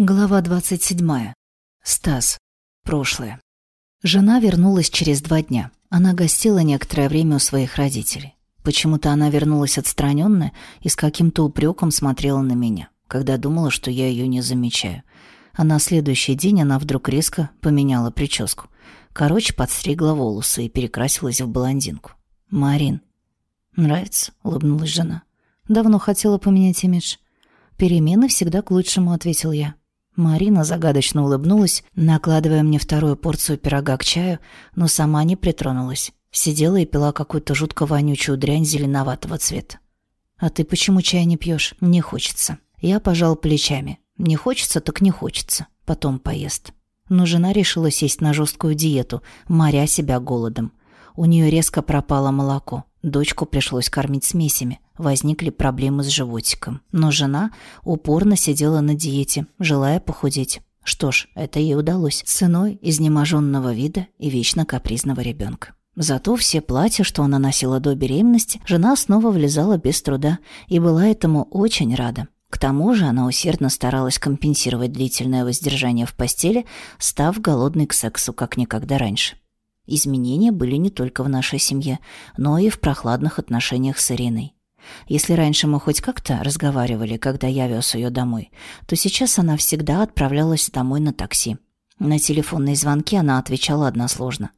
Глава 27. Стас. Прошлое. Жена вернулась через два дня. Она гостила некоторое время у своих родителей. Почему-то она вернулась отстраненная и с каким-то упреком смотрела на меня, когда думала, что я ее не замечаю. А на следующий день она вдруг резко поменяла прическу. Короче, подстригла волосы и перекрасилась в блондинку. «Марин». «Нравится?» — улыбнулась жена. «Давно хотела поменять имидж». «Перемены всегда к лучшему», — ответил я. Марина загадочно улыбнулась, накладывая мне вторую порцию пирога к чаю, но сама не притронулась. Сидела и пила какую-то жутко вонючую дрянь зеленоватого цвета. «А ты почему чай не пьешь? Не хочется». Я пожал плечами. «Не хочется, так не хочется. Потом поест». Но жена решила сесть на жесткую диету, моря себя голодом. У нее резко пропало молоко. Дочку пришлось кормить смесями. Возникли проблемы с животиком. Но жена упорно сидела на диете, желая похудеть. Что ж, это ей удалось ценой изнеможенного вида и вечно капризного ребенка. Зато все платья, что она носила до беременности, жена снова влезала без труда и была этому очень рада. К тому же она усердно старалась компенсировать длительное воздержание в постели, став голодной к сексу, как никогда раньше. Изменения были не только в нашей семье, но и в прохладных отношениях с Ириной. Если раньше мы хоть как-то разговаривали, когда я вез ее домой, то сейчас она всегда отправлялась домой на такси. На телефонные звонки она отвечала односложно.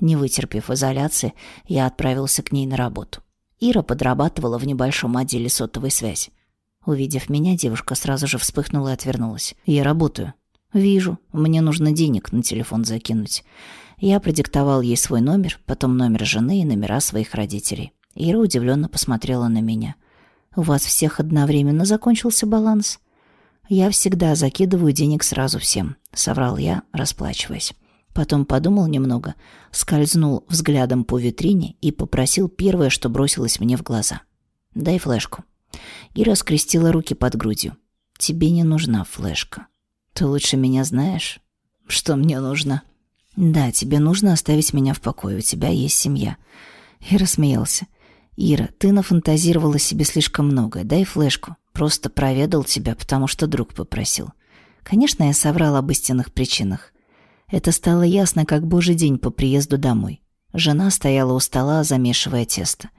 Не вытерпев изоляции, я отправился к ней на работу. Ира подрабатывала в небольшом отделе сотовой связи. Увидев меня, девушка сразу же вспыхнула и отвернулась. «Я работаю». «Вижу. Мне нужно денег на телефон закинуть. Я продиктовал ей свой номер, потом номер жены и номера своих родителей. Ира удивленно посмотрела на меня. «У вас всех одновременно закончился баланс?» «Я всегда закидываю денег сразу всем», — соврал я, расплачиваясь. Потом подумал немного, скользнул взглядом по витрине и попросил первое, что бросилось мне в глаза. «Дай флешку». Ира скрестила руки под грудью. «Тебе не нужна флешка. Ты лучше меня знаешь, что мне нужно». «Да, тебе нужно оставить меня в покое, у тебя есть семья». И рассмеялся. «Ира, ты нафантазировала себе слишком много. Дай флешку. Просто проведал тебя, потому что друг попросил». Конечно, я соврал об истинных причинах. Это стало ясно, как божий день по приезду домой. Жена стояла у стола, замешивая тесто.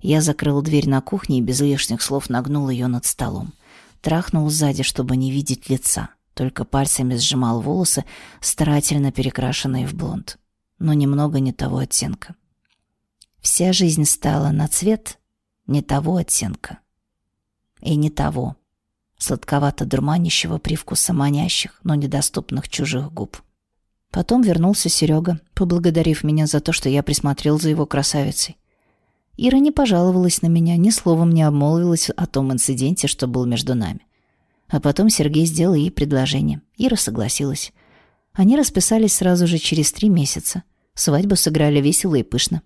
Я закрыл дверь на кухне и без лишних слов нагнул ее над столом. Трахнул сзади, чтобы не видеть лица только пальцами сжимал волосы, старательно перекрашенные в блонд, но немного не того оттенка. Вся жизнь стала на цвет не того оттенка. И не того, сладковато-дурманящего привкуса манящих, но недоступных чужих губ. Потом вернулся Серега, поблагодарив меня за то, что я присмотрел за его красавицей. Ира не пожаловалась на меня, ни словом не обмолвилась о том инциденте, что был между нами. А потом Сергей сделал ей предложение. Ира согласилась. Они расписались сразу же через три месяца. Свадьбу сыграли весело и пышно.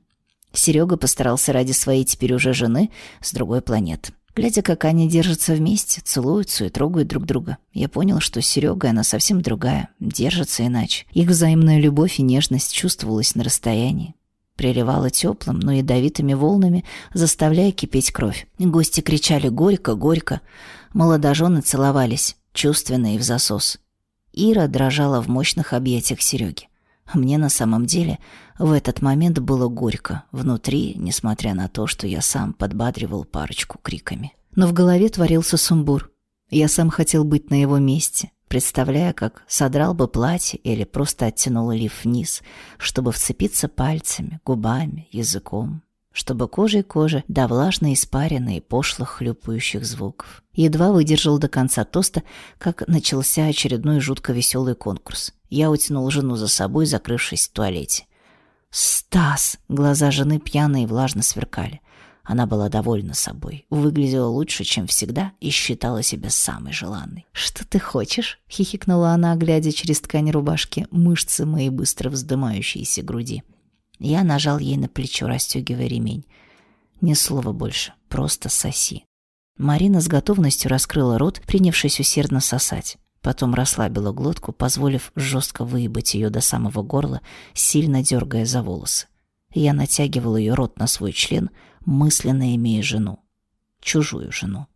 Серега постарался ради своей теперь уже жены с другой планеты. Глядя, как они держатся вместе, целуются и трогают друг друга, я понял, что с Серегой она совсем другая, держится иначе. Их взаимная любовь и нежность чувствовалась на расстоянии. Приливала теплым, но ядовитыми волнами, заставляя кипеть кровь. Гости кричали «Горько! Горько!» Молодожены целовались, чувственно и в засос. Ира дрожала в мощных объятиях Сереги. Мне на самом деле в этот момент было горько внутри, несмотря на то, что я сам подбадривал парочку криками. Но в голове творился сумбур. Я сам хотел быть на его месте, представляя, как содрал бы платье или просто оттянул лиф вниз, чтобы вцепиться пальцами, губами, языком чтобы кожей кожи до влажно испаренной и пошлых хлюпающих звуков. Едва выдержал до конца тоста, как начался очередной жутко веселый конкурс. Я утянул жену за собой, закрывшись в туалете. «Стас!» — глаза жены пьяные и влажно сверкали. Она была довольна собой, выглядела лучше, чем всегда, и считала себя самой желанной. «Что ты хочешь?» — хихикнула она, глядя через ткань рубашки, мышцы моей быстро вздымающейся груди. Я нажал ей на плечо, расстегивая ремень. Ни слова больше, просто соси. Марина с готовностью раскрыла рот, принявшись усердно сосать. Потом расслабила глотку, позволив жестко выебать ее до самого горла, сильно дергая за волосы. Я натягивал ее рот на свой член, мысленно имея жену. Чужую жену.